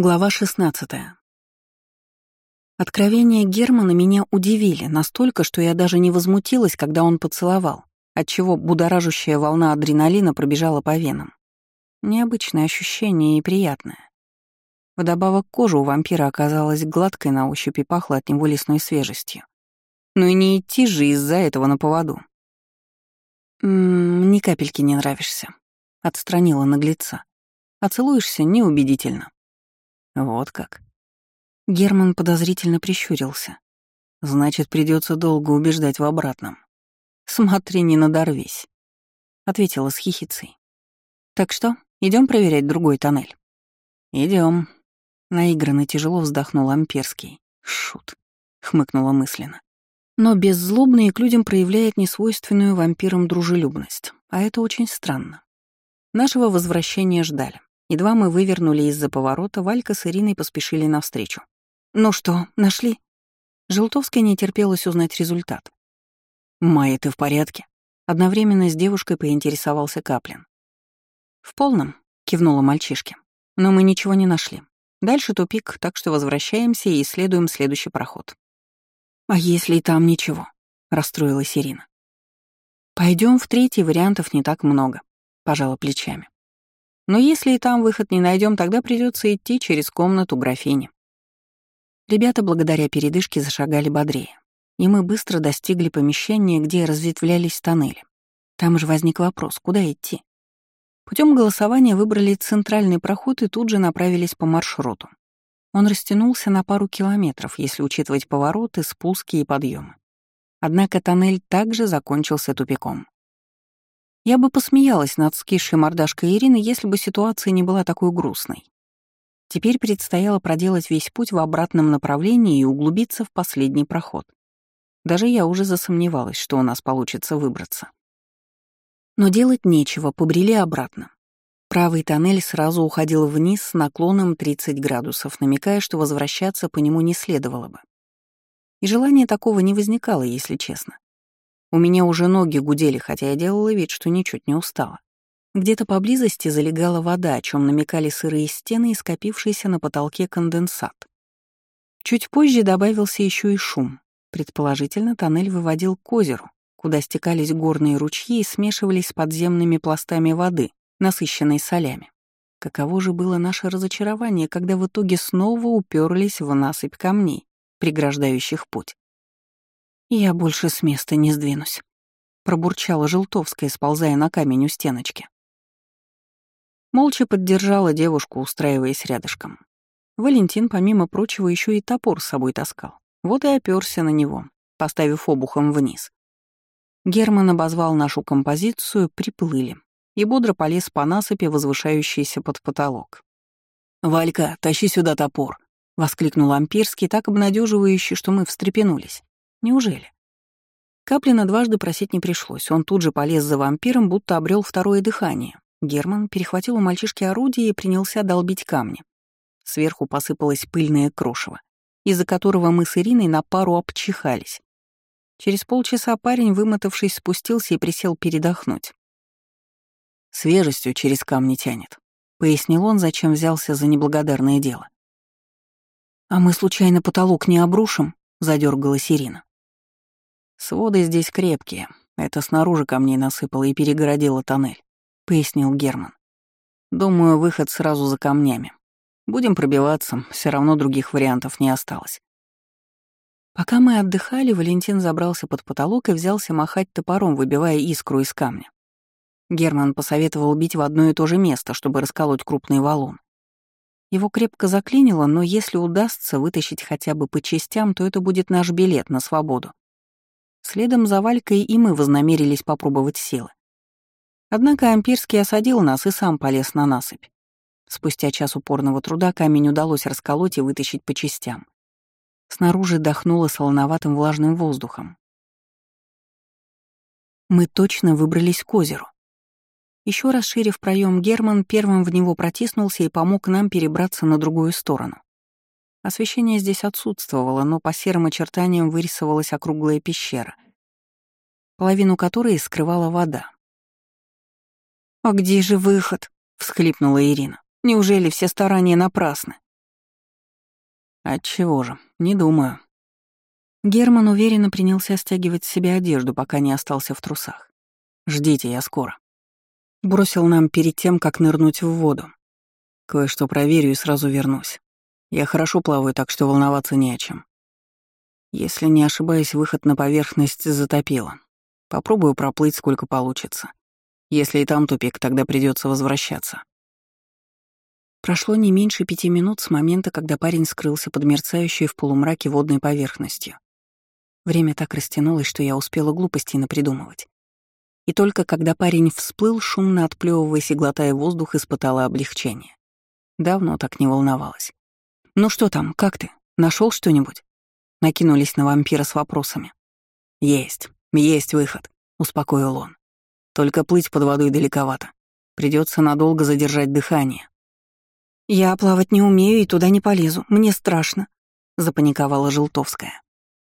Глава 16. Откровения Германа меня удивили настолько, что я даже не возмутилась, когда он поцеловал, отчего будоражущая волна адреналина пробежала по венам. Необычное ощущение и приятное. Вдобавок кожа у вампира оказалась гладкой на ощупь и пахла от него лесной свежестью. Ну и не идти же из-за этого на поводу. «М-м, ни капельки не нравишься», — отстранила наглеца. «А целуешься неубедительно». Вот как. Герман подозрительно прищурился. Значит, придется долго убеждать в обратном. Смотри, не надорвись, ответила с хихицей. Так что, идем проверять другой тоннель. Идем. Наигранно тяжело вздохнул Амперский. Шут, хмыкнула мысленно. Но беззлобный к людям проявляет несвойственную вампирам дружелюбность, а это очень странно. Нашего возвращения ждали. Едва мы вывернули из-за поворота, Валька с Ириной поспешили навстречу. «Ну что, нашли?» Желтовская не терпелась узнать результат. «Майя, ты в порядке?» Одновременно с девушкой поинтересовался Каплин. «В полном», — кивнула мальчишке. «Но мы ничего не нашли. Дальше тупик, так что возвращаемся и исследуем следующий проход». «А если и там ничего?» — расстроилась Ирина. Пойдем в третий, вариантов не так много», — пожала плечами. Но если и там выход не найдем, тогда придется идти через комнату графини. Ребята благодаря передышке зашагали бодрее, и мы быстро достигли помещения, где разветвлялись тоннели. Там же возник вопрос, куда идти. Путем голосования выбрали центральный проход и тут же направились по маршруту. Он растянулся на пару километров, если учитывать повороты, спуски и подъемы. Однако тоннель также закончился тупиком. Я бы посмеялась над скисшей мордашкой Ирины, если бы ситуация не была такой грустной. Теперь предстояло проделать весь путь в обратном направлении и углубиться в последний проход. Даже я уже засомневалась, что у нас получится выбраться. Но делать нечего, побрели обратно. Правый тоннель сразу уходил вниз с наклоном 30 градусов, намекая, что возвращаться по нему не следовало бы. И желания такого не возникало, если честно. У меня уже ноги гудели, хотя я делала вид, что ничуть не устала. Где-то поблизости залегала вода, о чем намекали сырые стены и скопившийся на потолке конденсат. Чуть позже добавился еще и шум. Предположительно, тоннель выводил к озеру, куда стекались горные ручьи и смешивались с подземными пластами воды, насыщенной солями. Каково же было наше разочарование, когда в итоге снова уперлись в насыпь камней, преграждающих путь. «Я больше с места не сдвинусь», — пробурчала Желтовская, сползая на камень у стеночки. Молча поддержала девушку, устраиваясь рядышком. Валентин, помимо прочего, еще и топор с собой таскал. Вот и оперся на него, поставив обухом вниз. Герман обозвал нашу композицию «Приплыли» и бодро полез по насыпи, возвышающейся под потолок. «Валька, тащи сюда топор!» — воскликнул Ампирский, так обнадеживающе, что мы встрепенулись. Неужели? Каплина дважды просить не пришлось. Он тут же полез за вампиром, будто обрел второе дыхание. Герман перехватил у мальчишки орудие и принялся долбить камни. Сверху посыпалось пыльное крошево, из-за которого мы с Ириной на пару обчихались. Через полчаса парень, вымотавшись, спустился и присел передохнуть. «Свежестью через камни тянет», — пояснил он, зачем взялся за неблагодарное дело. «А мы случайно потолок не обрушим?» — задергалась Ирина. «Своды здесь крепкие. Это снаружи камней насыпало и перегородило тоннель», — пояснил Герман. «Думаю, выход сразу за камнями. Будем пробиваться, все равно других вариантов не осталось». Пока мы отдыхали, Валентин забрался под потолок и взялся махать топором, выбивая искру из камня. Герман посоветовал бить в одно и то же место, чтобы расколоть крупный валун. Его крепко заклинило, но если удастся вытащить хотя бы по частям, то это будет наш билет на свободу. Следом за Валькой и мы вознамерились попробовать силы. Однако Ампирский осадил нас и сам полез на насыпь. Спустя час упорного труда камень удалось расколоть и вытащить по частям. Снаружи дохнуло солоноватым влажным воздухом. Мы точно выбрались к озеру. Еще расширив проем, Герман первым в него протиснулся и помог нам перебраться на другую сторону. Освещение здесь отсутствовало, но по серым очертаниям вырисовалась округлая пещера, половину которой скрывала вода. «А где же выход?» — всхлипнула Ирина. «Неужели все старания напрасны?» Отчего же, не думаю. Герман уверенно принялся стягивать с себя одежду, пока не остался в трусах. «Ждите, я скоро». Бросил нам перед тем, как нырнуть в воду. Кое-что проверю и сразу вернусь. Я хорошо плаваю, так что волноваться не о чем. Если не ошибаюсь, выход на поверхность затопило. Попробую проплыть, сколько получится. Если и там тупик, тогда придется возвращаться. Прошло не меньше пяти минут с момента, когда парень скрылся под мерцающей в полумраке водной поверхностью. Время так растянулось, что я успела глупостей напридумывать. И только когда парень всплыл, шумно отплевываясь и глотая воздух, испытала облегчение. Давно так не волновалась. «Ну что там, как ты? Нашел что-нибудь?» Накинулись на вампира с вопросами. «Есть, есть выход», — успокоил он. «Только плыть под водой далековато. Придется надолго задержать дыхание». «Я плавать не умею и туда не полезу. Мне страшно», — запаниковала Желтовская.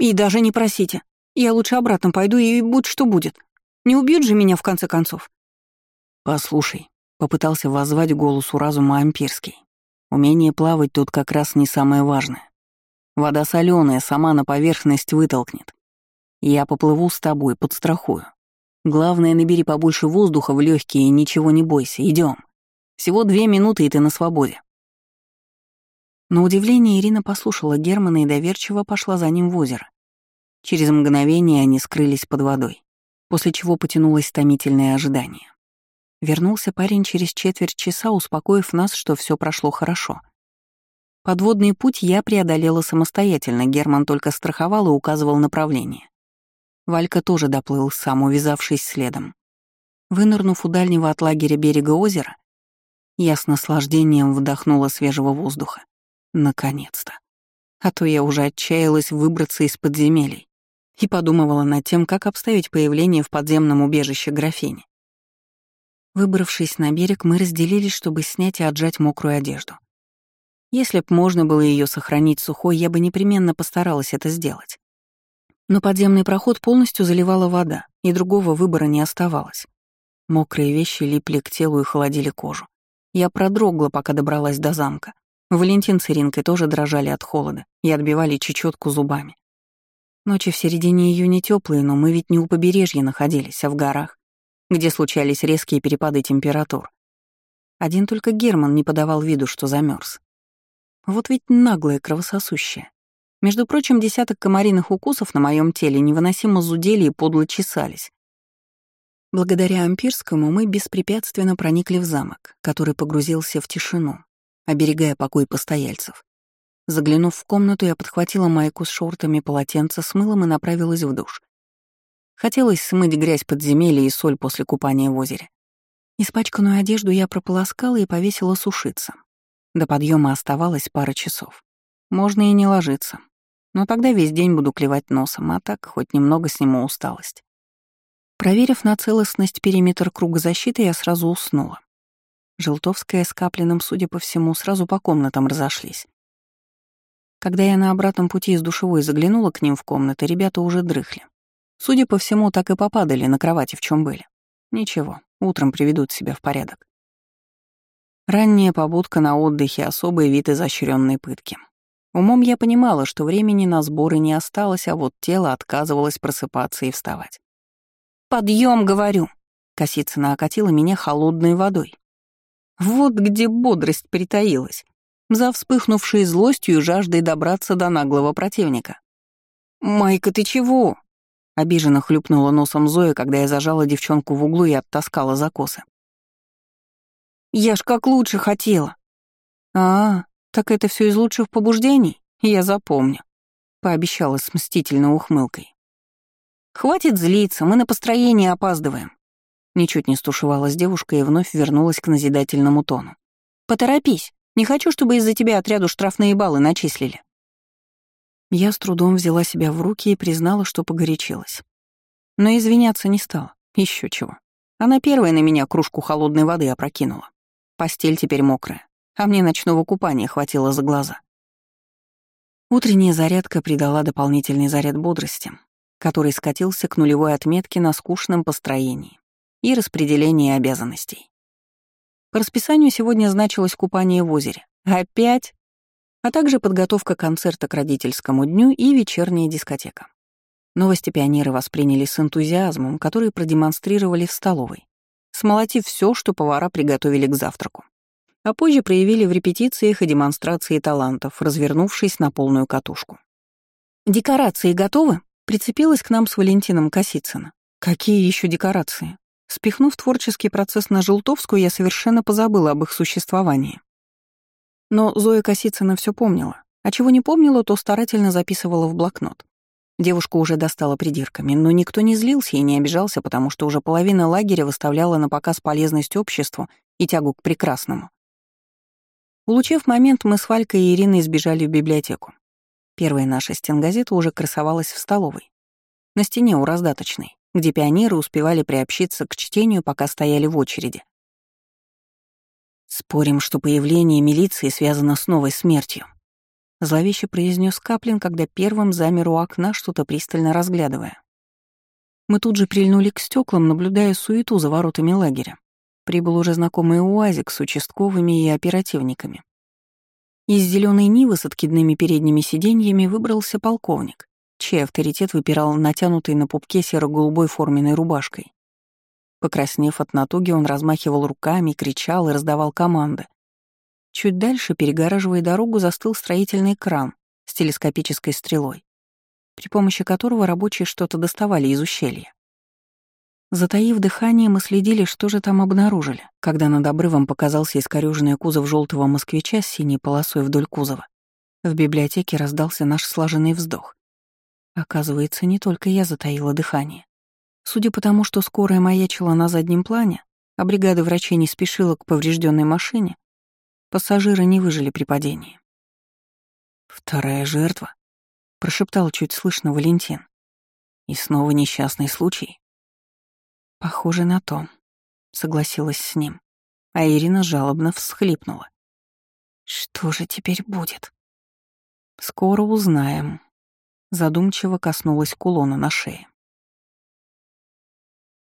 «И даже не просите. Я лучше обратно пойду и будь что будет. Не убьют же меня в конце концов». «Послушай», — попытался воззвать голосу разума Ампирский. «Умение плавать тут как раз не самое важное. Вода соленая, сама на поверхность вытолкнет. Я поплыву с тобой, подстрахую. Главное, набери побольше воздуха в легкие и ничего не бойся. Идем. Всего две минуты, и ты на свободе. На удивление Ирина послушала Германа и доверчиво пошла за ним в озеро. Через мгновение они скрылись под водой, после чего потянулось томительное ожидание. Вернулся парень через четверть часа, успокоив нас, что все прошло хорошо — Подводный путь я преодолела самостоятельно, Герман только страховал и указывал направление. Валька тоже доплыл сам, увязавшись следом. Вынырнув у дальнего от лагеря берега озера, я с наслаждением вдохнула свежего воздуха. Наконец-то. А то я уже отчаялась выбраться из подземелий и подумывала над тем, как обставить появление в подземном убежище графини. Выбравшись на берег, мы разделились, чтобы снять и отжать мокрую одежду. Если б можно было ее сохранить сухой, я бы непременно постаралась это сделать. Но подземный проход полностью заливала вода, и другого выбора не оставалось. Мокрые вещи липли к телу и холодили кожу. Я продрогла, пока добралась до замка. Валентин с Иринкой тоже дрожали от холода и отбивали чечетку зубами. Ночи в середине июня теплые, но мы ведь не у побережья находились, а в горах, где случались резкие перепады температур. Один только Герман не подавал виду, что замерз. Вот ведь наглая кровососущая. Между прочим, десяток комариных укусов на моем теле невыносимо зудели и подло чесались. Благодаря Ампирскому мы беспрепятственно проникли в замок, который погрузился в тишину, оберегая покой постояльцев. Заглянув в комнату, я подхватила майку с шортами, полотенце с мылом и направилась в душ. Хотелось смыть грязь подземелья и соль после купания в озере. Испачканную одежду я прополоскала и повесила сушиться. До подъема оставалось пара часов. Можно и не ложиться. Но тогда весь день буду клевать носом, а так хоть немного сниму усталость. Проверив на целостность периметр круга защиты, я сразу уснула. Желтовская с Каплиным, судя по всему, сразу по комнатам разошлись. Когда я на обратном пути из душевой заглянула к ним в комнаты, ребята уже дрыхли. Судя по всему, так и попадали на кровати, в чем были. Ничего, утром приведут себя в порядок. Ранняя побудка на отдыхе — особый вид изощренной пытки. Умом я понимала, что времени на сборы не осталось, а вот тело отказывалось просыпаться и вставать. «Подъем, говорю!» — Косицына окатила меня холодной водой. Вот где бодрость притаилась, за вспыхнувшей злостью и жаждой добраться до наглого противника. «Майка, ты чего?» — обиженно хлюпнула носом Зоя, когда я зажала девчонку в углу и оттаскала за косы. Я ж как лучше хотела. А, так это все из лучших побуждений? Я запомню. Пообещала с мстительной ухмылкой. Хватит злиться, мы на построение опаздываем. Ничуть не стушевалась девушка и вновь вернулась к назидательному тону. «Поторопись. Не хочу, чтобы из-за тебя отряду штрафные баллы начислили». Я с трудом взяла себя в руки и признала, что погорячилась. Но извиняться не стала. Еще чего. Она первая на меня кружку холодной воды опрокинула. Постель теперь мокрая, а мне ночного купания хватило за глаза. Утренняя зарядка придала дополнительный заряд бодрости, который скатился к нулевой отметке на скучном построении и распределении обязанностей. По расписанию сегодня значилось купание в озере. Опять? А также подготовка концерта к родительскому дню и вечерняя дискотека. Новости пионеры восприняли с энтузиазмом, который продемонстрировали в столовой, смолотив все, что повара приготовили к завтраку. А позже проявили в репетициях и демонстрации талантов, развернувшись на полную катушку. «Декорации готовы?» — прицепилась к нам с Валентином Косицына. «Какие еще декорации?» Спихнув творческий процесс на Желтовскую, я совершенно позабыла об их существовании. Но Зоя Косицына все помнила, а чего не помнила, то старательно записывала в блокнот. Девушка уже достала придирками, но никто не злился и не обижался, потому что уже половина лагеря выставляла на показ полезность обществу и тягу к прекрасному. Улучив момент, мы с Фалькой и Ириной сбежали в библиотеку. Первая наша стенгазета уже красовалась в столовой. На стене у раздаточной, где пионеры успевали приобщиться к чтению, пока стояли в очереди. Спорим, что появление милиции связано с новой смертью. Зловеще произнес Каплин, когда первым замер у окна, что-то пристально разглядывая. Мы тут же прильнули к стеклам, наблюдая суету за воротами лагеря. Прибыл уже знакомый УАЗик с участковыми и оперативниками. Из зеленой Нивы с откидными передними сиденьями выбрался полковник, чей авторитет выпирал натянутой на пупке серо-голубой форменной рубашкой. Покраснев от натуги, он размахивал руками, кричал и раздавал команды. Чуть дальше, перегораживая дорогу, застыл строительный кран с телескопической стрелой, при помощи которого рабочие что-то доставали из ущелья. Затаив дыхание, мы следили, что же там обнаружили, когда над обрывом показался искорёженный кузов желтого москвича с синей полосой вдоль кузова. В библиотеке раздался наш слаженный вздох. Оказывается, не только я затаила дыхание. Судя по тому, что скорая маячила на заднем плане, а бригада врачей не спешила к поврежденной машине, пассажиры не выжили при падении. «Вторая жертва», — прошептал чуть слышно Валентин. «И снова несчастный случай». «Похоже на то», — согласилась с ним, а Ирина жалобно всхлипнула. «Что же теперь будет?» «Скоро узнаем», — задумчиво коснулась кулона на шее.